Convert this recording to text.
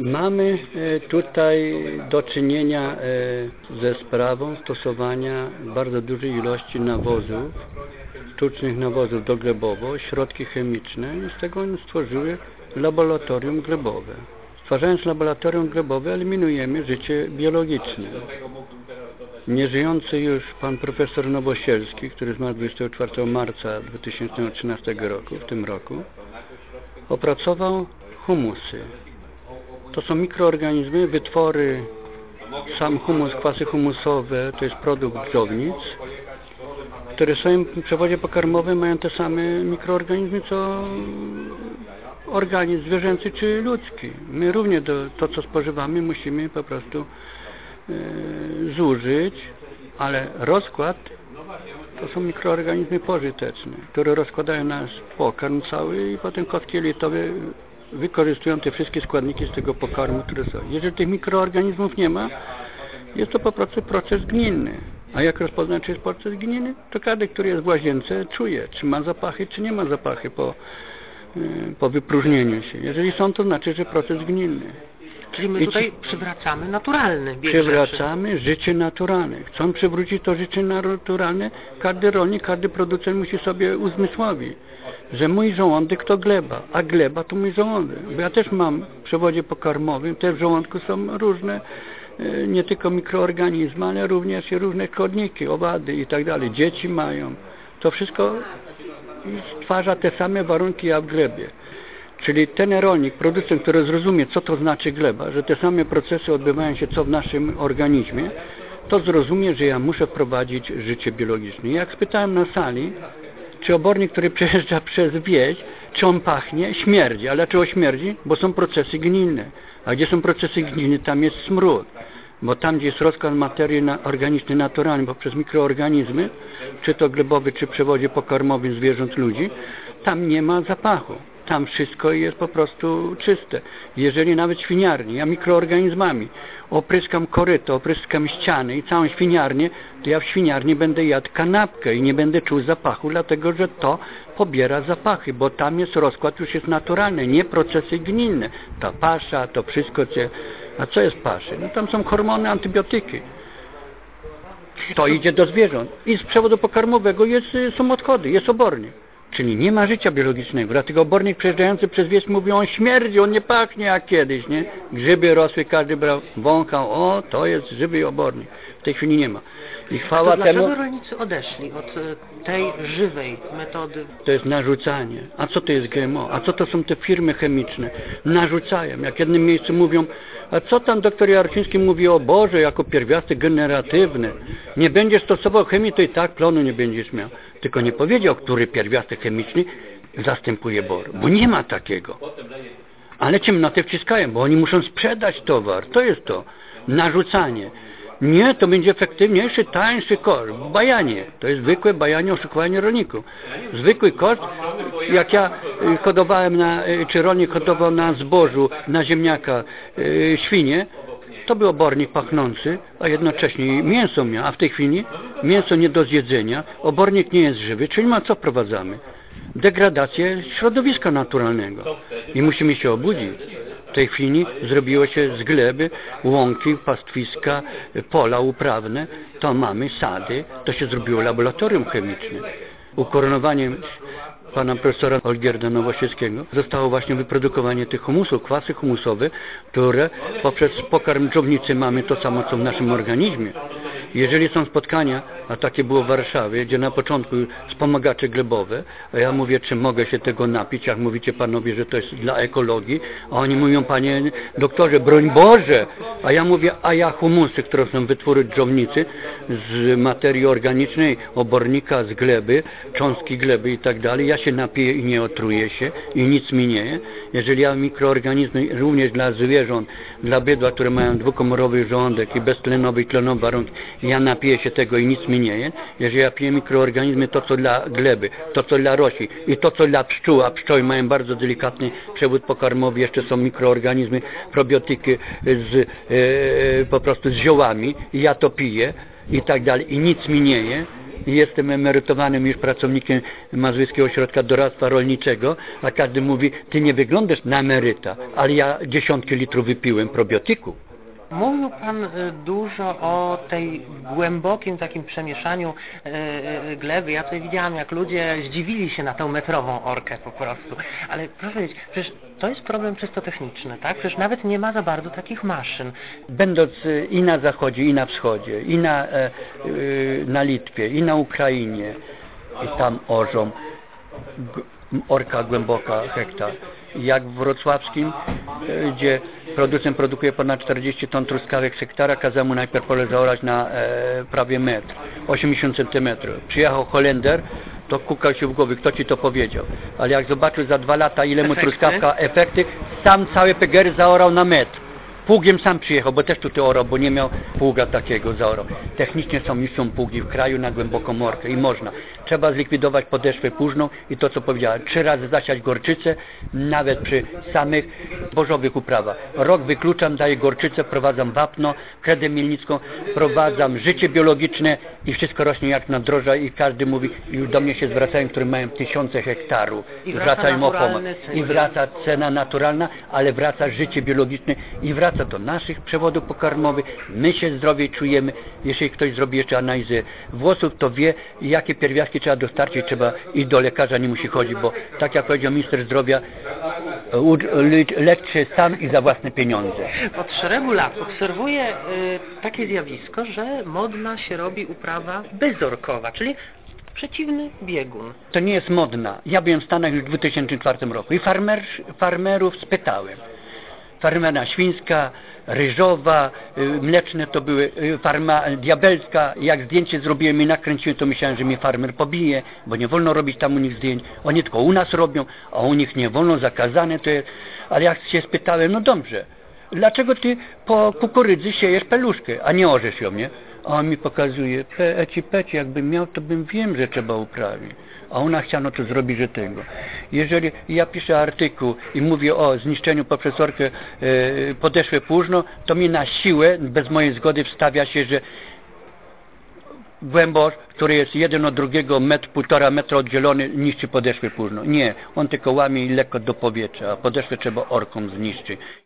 Mamy e, tutaj do czynienia e, ze sprawą stosowania bardzo dużej ilości nawozów, sztucznych nawozów doglebowo, środki chemiczne i z tego stworzyły laboratorium glebowe. Stwarzając laboratorium glebowe eliminujemy życie biologiczne. Nieżyjący już pan profesor Nowosielski, który zmarł 24 marca 2013 roku, w tym roku, opracował humusy. To są mikroorganizmy, wytwory, sam humus, kwasy humusowe, to jest produkt dżownic, które w swoim przewodzie pokarmowym mają te same mikroorganizmy, co organizm zwierzęcy czy ludzki. My również do, to, co spożywamy, musimy po prostu e, zużyć, ale rozkład to są mikroorganizmy pożyteczne, które rozkładają nasz pokarm cały i potem kostki jelitowe wykorzystują te wszystkie składniki z tego pokarmu, które są. Jeżeli tych mikroorganizmów nie ma, jest to po prostu proces gminny. A jak rozpoznać, czy jest proces gminny? To każdy, który jest w łazience, czuje, czy ma zapachy, czy nie ma zapachy po, y, po wypróżnieniu się. Jeżeli są, to znaczy, że proces gminny. Czyli my I tutaj ci- przywracamy naturalny bieg Przywracamy życie naturalne. Chcą przywrócić to życie naturalne. Każdy rolnik, każdy producent musi sobie uzmysłowić, że mój żołądek to gleba, a gleba to mój żołądek. Bo ja też mam w przewodzie pokarmowym, też w żołądku są różne, e, nie tylko mikroorganizmy, ale również różne składniki, owady i tak dalej. Dzieci mają. To wszystko stwarza te same warunki jak w glebie. Czyli ten rolnik, producent, który zrozumie, co to znaczy gleba, że te same procesy odbywają się co w naszym organizmie, to zrozumie, że ja muszę wprowadzić życie biologiczne. Jak spytałem na sali, czy obornik, który przejeżdża przez wieś, czy on pachnie? Śmierdzi. Ale dlaczego śmierdzi? Bo są procesy gnilne. A gdzie są procesy gnilne, tam jest smród. Bo tam, gdzie jest rozkład materii na, organicznej naturalny poprzez mikroorganizmy, czy to glebowy, czy przewodzie pokarmowym zwierząt ludzi, tam nie ma zapachu. Tam wszystko jest po prostu czyste. Jeżeli nawet świniarnie, ja mikroorganizmami opryskam koryto, opryskam ściany i całą świniarnię, to ja w świniarni będę jadł kanapkę i nie będę czuł zapachu, dlatego że to pobiera zapachy, bo tam jest rozkład, już jest naturalny, nie procesy gnilne. Ta pasza, to wszystko, co... A co jest paszy? No tam są hormony, antybiotyki. To idzie do zwierząt. I z przewodu pokarmowego jest, y, są odchody, jest obornik. Czyli nie ma życia biologicznego. Dlatego obornik przejeżdżający przez wieś mówi, on śmierdzi, on nie pachnie jak kiedyś, nie? Grzyby rosły, każdy brał, wąchał, o, to jest żywy obornik. W tej chwili nie ma. I To chwała dlaczego temu, rolnicy odeszli od e, tej żywej metody? to jest narzucanie. A co to jest GMO? A co to są te firmy chemiczne? Narzucają. Jak w jednym miejscu mówią, a co tam doktor Jarczyński mówi o Boże jako pierwiastek generatywny? Nie będziesz stosował chemii, to i tak plonu nie będziesz miał. Tylko nie powiedział, który pierwiastek chemiczny zastępuje bor, bo nie ma takiego. Ale ciemnoty wciskają, bo oni muszą sprzedać towar. To jest to. Narzucanie. Nie, to będzie efektywniejszy, tańszy koszt. Bajanie. To jest zwykłe bajanie, oszukiwanie rolników. Zwykły koszt, jak ja y, hodowałem na, y, czy rolnik hodował na zbożu, na ziemniaka y, świnie, to był obornik pachnący, a jednocześnie mięso miał, a w tej chwili mięso nie do zjedzenia, obornik nie jest żywy, czyli ma co wprowadzamy? Degradację środowiska naturalnego. I musimy się obudzić. W tej chwili zrobiło się z gleby łąki, pastwiska, pola uprawne, to mamy sady, to się zrobiło laboratorium chemiczne. Ukoronowaniem pana profesora Olgierda Nowosielskiego zostało właśnie wyprodukowanie tych humusów, kwasy humusowe, które poprzez pokarm mamy to samo, co w naszym organizmie. Jeżeli są spotkania, a takie było w Warszawie, gdzie na początku wspomagacze glebowe, a ja mówię, czy mogę się tego napić, jak mówicie panowie, że to jest dla ekologii, a oni mówią, panie doktorze, broń Boże, a ja mówię, a ja humusy, które są wytwory dżownicy z materii organicznej, obornika, z gleby, cząstki gleby i tak dalej, ja się napiję i nie otruję się i nic mi nie jest. Jeżeli ja mikroorganizmy również dla zwierząt, dla bydła, które mają dwukomorowy żołądek i beztlenowy i tlenowy warunki, ja napiję się tego i nic mi nie. Jeżeli ja piję mikroorganizmy, to co dla gleby, to co dla roślin i to co dla pszczół, a pszczoły mają bardzo delikatny przewód pokarmowy, jeszcze są mikroorganizmy, probiotyki z, e, po prostu z ziołami i ja to piję i tak dalej i nic mi nie jestem emerytowanym już pracownikiem Mazowieckiego Ośrodka Doradztwa Rolniczego, a każdy mówi, ty nie wyglądasz na emeryta, ale ja dziesiątki litrów wypiłem probiotiku. Mówił Pan y, dużo o tej głębokim takim przemieszaniu y, y, gleby. Ja tutaj widziałam, jak ludzie zdziwili się na tą metrową orkę po prostu. Ale proszę powiedzieć, przecież to jest problem czysto techniczny, tak? Przecież nawet nie ma za bardzo takich maszyn. Będąc i na zachodzie, i na wschodzie, i na, e, na Litwie, i na Ukrainie, i tam orzą, orka głęboka hektar. Jak w wrocławskim, e, gdzie producent produkuje ponad 40 ton truskawek z hektara, kazał mu najpierw pole zaorać na e, prawie metr, 80 centymetrów. Przyjechał Holender, to kukał się w głowie, kto ci to powiedział. Ale jak zobaczył za dwa lata, ile mu Efekty? truskawka, efekty, sam całe pegery zaorał na metr. Pługiem sam przyjechał, bo też tutaj orał, bo nie miał pługa takiego zaorał. Technicznie są są pługi w kraju na głęboką morkę i można. Trzeba zlikwidować podeszwę późną i to co powiedziałem, trzy razy zasiać gorczycę, nawet przy samych bożowych uprawach. Rok wykluczam, daję gorczycę, wprowadzam wapno, kredę mielnicką, wprowadzam życie biologiczne i wszystko rośnie jak na droża i każdy mówi, już do mnie się zwracają, którzy mają tysiące hektarów. I wraca Zwracają o pomoc. I wraca cena naturalna, ale wraca życie biologiczne i wraca do naszych przewodów pokarmowych. My się zdrowiej czujemy. Jeżeli ktoś zrobi jeszcze analizę włosów, to wie, jakie pierwiastki trzeba dostarczyć. Trzeba i do lekarza nie musi chodzić, bo tak jak powiedział minister zdrowia, u- le- lecz się sam i za własne pieniądze. Od szeregu lat obserwuję y, takie zjawisko, że modna się robi uprawa bezorkowa, czyli przeciwny biegun. To nie jest modna. Ja byłem w Stanach już w 2004 roku i farmer, farmerów spytałem. Farmera świńska, ryżowa, y, mleczne to były, y, farma diabelska. Jak zdjęcie zrobiłem i nakręciłem, to myślałem, że mnie farmer pobije, bo nie wolno robić tam u nich zdjęć. Oni tylko u nas robią, a u nich nie wolno, zakazane to jest. Ale jak się spytałem, no dobrze, dlaczego ty po kukurydzy siejesz peluszkę, a nie orzesz ją, nie? A on mi pokazuje, peci, peci, jakbym miał, to bym wiem, że trzeba uprawić. A ona chciano to zrobić, że tego. Jeżeli ja piszę artykuł i mówię o zniszczeniu poprzez orkę e, podeszwy późno, to mi na siłę, bez mojej zgody wstawia się, że głębosz, który jest jeden od drugiego metr, półtora metra oddzielony, niszczy podeszwę późno. Nie, on tylko łamie i lekko do powietrza, a podeszwę trzeba orką zniszczyć.